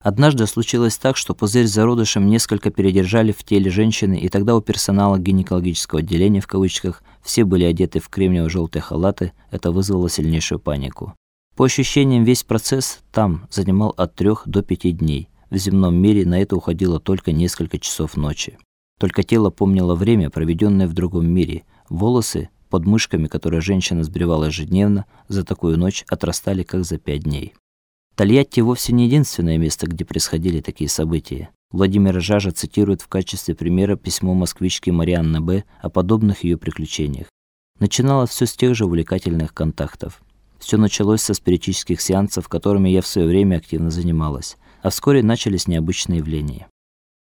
Однажды случилось так, что пузырь с зародышем несколько передержали в теле женщины, и тогда у персонала гинекологического отделения в кавычках все были одеты в кремниево желтые халаты, это вызвало сильнейшую панику. По ощущениям, весь процесс там занимал от трех до пяти дней. В земном мире на это уходило только несколько часов ночи. Только тело помнило время, проведенное в другом мире. Волосы под мышками, которые женщина сбривала ежедневно, за такую ночь отрастали как за пять дней. Тольятти вовсе не единственное место, где происходили такие события. Владимир Жажа цитирует в качестве примера письмо москвички Марианны Б. о подобных ее приключениях. Начиналось все с тех же увлекательных контактов. Все началось со спиритических сеансов, которыми я в свое время активно занималась, а вскоре начались необычные явления.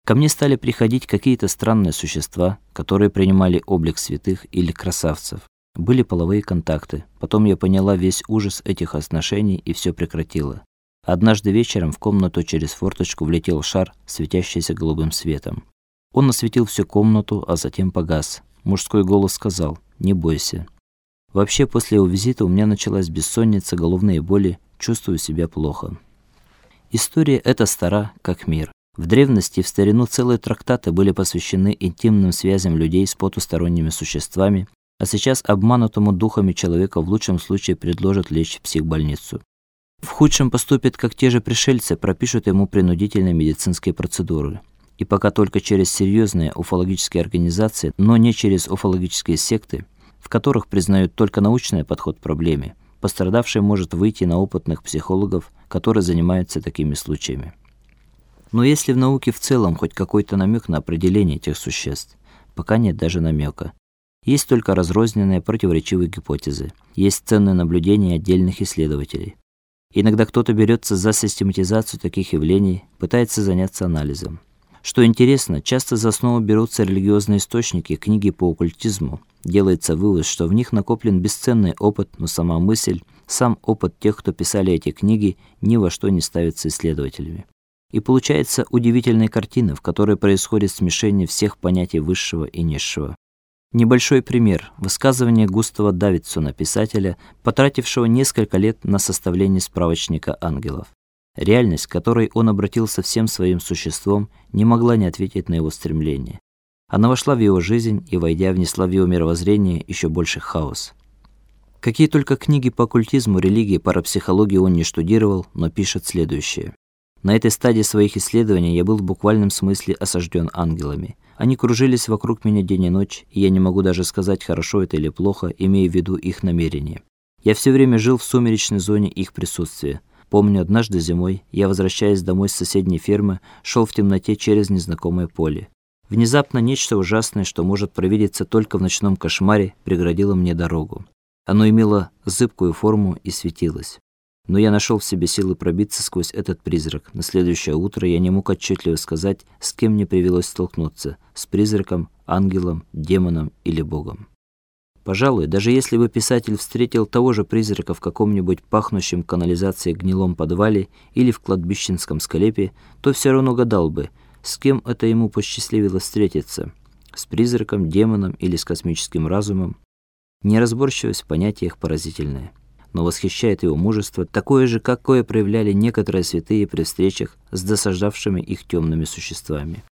Ко мне стали приходить какие-то странные существа, которые принимали облик святых или красавцев. Были половые контакты. Потом я поняла весь ужас этих отношений и все прекратила. Однажды вечером в комнату через форточку влетел шар, светящийся голубым светом. Он осветил всю комнату, а затем погас. Мужской голос сказал: "Не бойся". Вообще после его визита у меня началась бессонница, головные боли, чувствую себя плохо. История эта стара, как мир. В древности в старину целые трактаты были посвящены интимным связям людей с потусторонними существами, а сейчас обманутому духами человека в лучшем случае предложат лечь в психбольницу. В худшем поступят как те же пришельцы, пропишут ему принудительные медицинские процедуры. И пока только через серьезные уфологические организации, но не через уфологические секты, в которых признают только научный подход к проблеме, пострадавший может выйти на опытных психологов, которые занимаются такими случаями. Но если в науке в целом хоть какой-то намек на определение этих существ, пока нет даже намека. Есть только разрозненные противоречивые гипотезы, есть ценные наблюдения отдельных исследователей. Иногда кто-то берется за систематизацию таких явлений, пытается заняться анализом. Что интересно, часто за основу берутся религиозные источники, книги по оккультизму. Делается вывод, что в них накоплен бесценный опыт, но сама мысль, сам опыт тех, кто писали эти книги, ни во что не ставится исследователями. И получается удивительная картина, в которой происходит смешение всех понятий высшего и низшего. Небольшой пример высказывание Густава Давидсона, писателя, потратившего несколько лет на составление справочника ангелов. Реальность, к которой он обратился всем своим существом, не могла не ответить на его стремление. Она вошла в его жизнь и, войдя, внесла в его мировоззрение еще больше хаос. Какие только книги по оккультизму, религии, парапсихологии он не штудировал, но пишет следующее: На этой стадии своих исследований я был в буквальном смысле осажден ангелами. Они кружились вокруг меня день и ночь, и я не могу даже сказать, хорошо это или плохо, имея в виду их намерения. Я все время жил в сумеречной зоне их присутствия. Помню, однажды зимой я, возвращаясь домой с соседней фермы, шел в темноте через незнакомое поле. Внезапно нечто ужасное, что может провидеться только в ночном кошмаре, преградило мне дорогу. Оно имело зыбкую форму и светилось но я нашел в себе силы пробиться сквозь этот призрак. На следующее утро я не мог отчетливо сказать, с кем мне привелось столкнуться: с призраком, ангелом, демоном или богом. Пожалуй, даже если бы писатель встретил того же призрака в каком-нибудь пахнущем канализацией гнилом подвале или в кладбищенском склепе, то все равно гадал бы, с кем это ему посчастливилось встретиться: с призраком, демоном или с космическим разумом. Неразборчивость в понятиях поразительная но восхищает его мужество, такое же, какое проявляли некоторые святые при встречах с досаждавшими их темными существами.